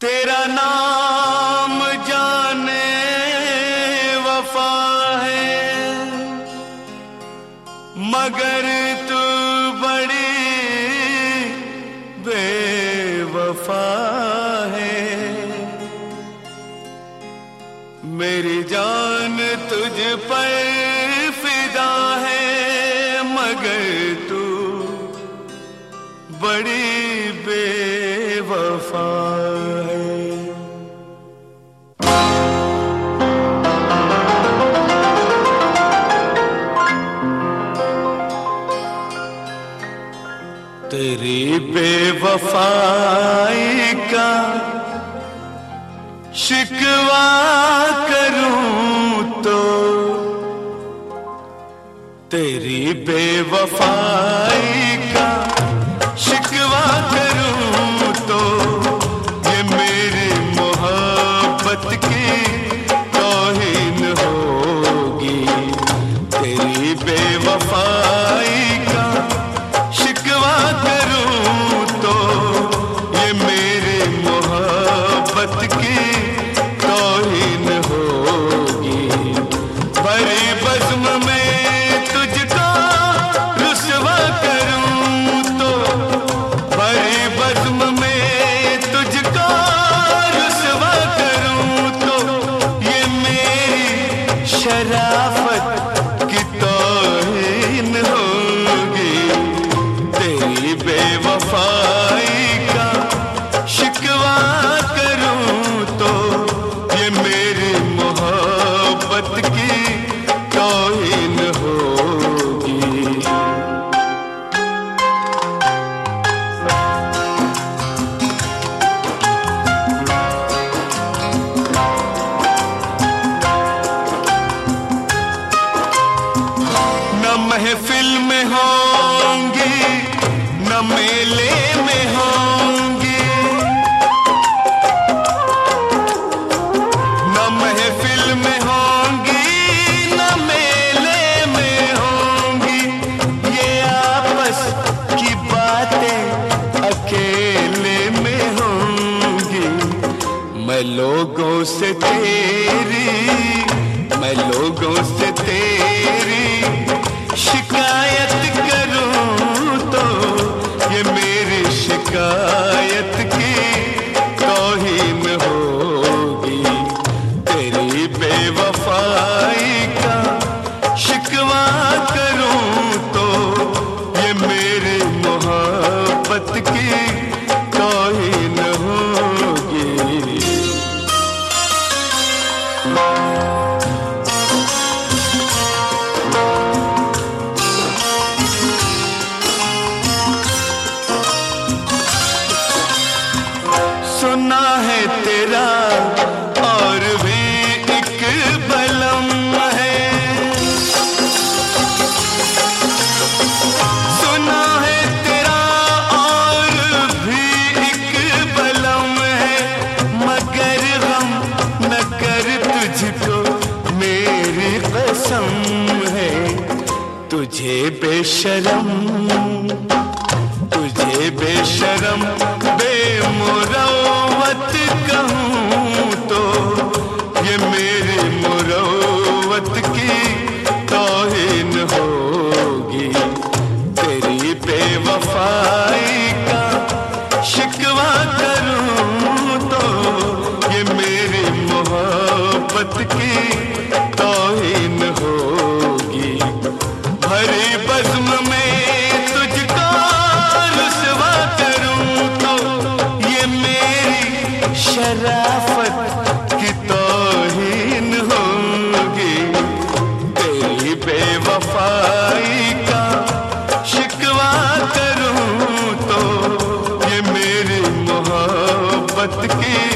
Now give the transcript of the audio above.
तेरा नाम जाने वफा है। मगर तू बड़ी बेवफा है। मेरी जान तुझ पर फिदा है, मगर तू बड़ी बेवफा बेवफाई का शिकवा करूँ तो तेरी बेवफाई का बड़ी बस्म में महफिल में होंगी, न मेले में होंगी। न महफिल में होंगी, न मेले में होंगी। ये आपस की बातें अकेले में होंगी। मैं लोगों से तेरी, मैं लोगों से तेरी Oscar. कसम है, तुझे बेशरम तुझे बेशरम बेमुरवत कहूँ तो ये मेरी मुरवत की तौहीन होगी। तेरी बेवफाई का शिकवा करूँ तो ये मेरी मोहब्बत की बेवफाई का शिकवा करूँ तो ये मेरी मोहब्बत की